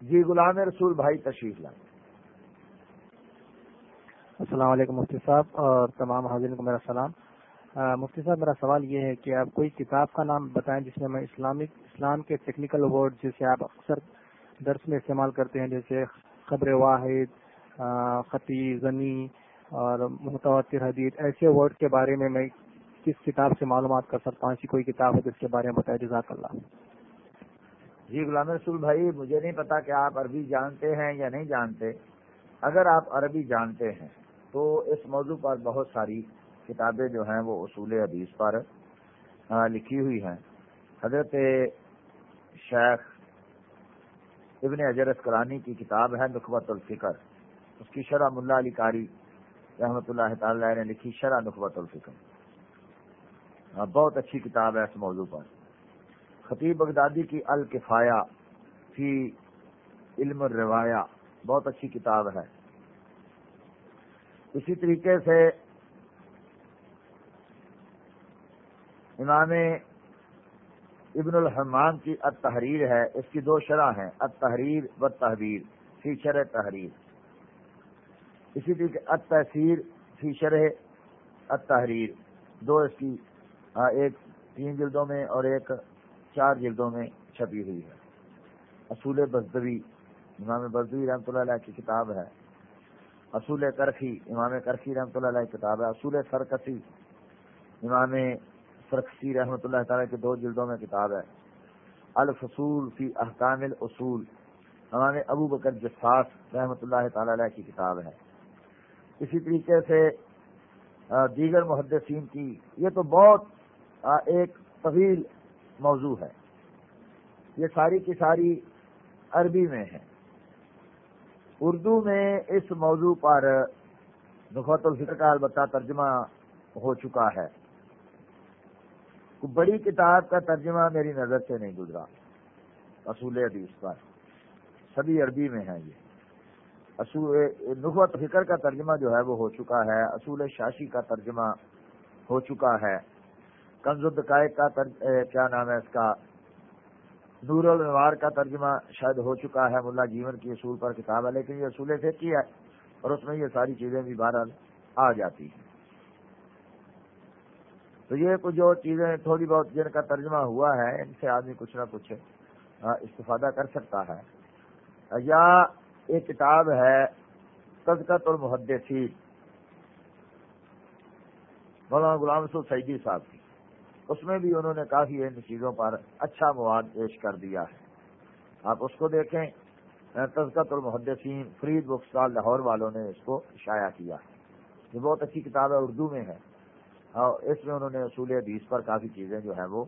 جی غلام رسول بھائی تشریف لائیں۔ السلام علیکم مفتی صاحب اور تمام حاضرین کو میرا سلام۔ مفتی صاحب، میرا سوال یہ ہے کہ آپ کوئی کتاب کا نام بتائیں جس میں میں اسلامک، اسلام کے ٹیکنیکل ورڈ جسے آپ اکثر درس میں استعمال کرتے ہیں، جیسے خبر واحد خطی، زنی اور متواتر حدیث، ایسے ورڈ کے بارے میں میں کس کتاب سے معلومات کر سکتا ہوں؟ ایسی کوئی کتاب ہے جس کے بارے میں بتائیں۔ جزاک اللہ۔ جی غلام رسول بھائی، مجھے نہیں پتا کہ آپ عربی جانتے ہیں یا نہیں جانتے۔ اگر آپ عربی جانتے ہیں، تو اس موضوع پر بہت ساری کتابیں جو ہیں وہ اصول حدیث پر لکھی ہوئی ہیں۔ حضرت شیخ ابن اجر اسکرانی کی کتاب ہے نقبت الفکر۔ اس کی شرح ملا علی کاری رحمۃ اللہ تعالی نے لکھی، شرح نقبت الفکر۔ بہت اچھی کتاب ہے اس موضوع پر۔ خطیب بغدادی کی الکفایا فی علم الروایا بہت اچھی کتاب ہے۔ اسی طریقے سے امام ابن الحمان کی التحریر ہے، اس کی دو شرح ہیں، التحریر و تحریر فی شرح تحریر۔ اسی طریقے التحصیر فی شرح التحریر، دو اس کی ہاں، ایک تین جلدوں میں اور ایک چار جلدوں میں چھپی ہوئی ہے۔ اصول بزدوی، امام بزدوی رحمۃ اللہ علیہ کی کتاب ہے۔ اصول کرخی، امام کرخی رحمۃ اللہ علیہ کی کتاب ہے۔ اصول سرکسی، امام سرکسی رحمۃ اللہ تعالیٰ کے دو جلدوں میں کتاب ہے۔ الفصول فی احکام الاصول، امام ابو بکر جساس رحمۃ اللہ تعالی علیہ کی کتاب ہے۔ اسی طریقے سے دیگر محدثین کی، یہ تو بہت ایک طویل موضوع ہے۔ یہ ساری کی ساری عربی میں ہے۔ اردو میں اس موضوع پر نخوت الفکر کا البتہ ترجمہ ہو چکا ہے۔ بڑی کتاب کا ترجمہ میری نظر سے نہیں گزرا۔ اصول حدیث پر۔ سبھی عربی میں ہے یہ۔ اصول نخوت فکر کا ترجمہ جو ہے وہ ہو چکا ہے۔ اصول شاشی کا ترجمہ ہو چکا ہے۔ کنز الدقائق کا کیا نام ہے اس کا؟ نور الوار کا ترجمہ شاید ہو چکا ہے ملا جیون کی اصول پر کتاب ہے، لیکن یہ اصول سے کی ہے اور اس میں یہ ساری چیزیں بھی بہرحال آ جاتی ہیں۔ تو یہ کچھ جو چیزیں تھوڑی بہت جن کا ترجمہ ہوا ہے، ان سے آدمی کچھ نہ کچھ استفادہ کر سکتا ہے۔ یا ایک کتاب ہے تزکت المحدثین، مولانا غلام رسول سعیدی صاحب کی۔ اس میں بھی انہوں نے کافی ان چیزوں پر اچھا مواد پیش کر دیا ہے۔ آپ اس کو دیکھیں تزکت المحدثین، فرید بخال لاہور والوں نے اس کو شائع کیا ہے۔ یہ بہت اچھی کتاب ہے، اردو میں ہے۔ اور اس میں انہوں نے اصول حدیث پر کافی چیزیں جو ہیں وہ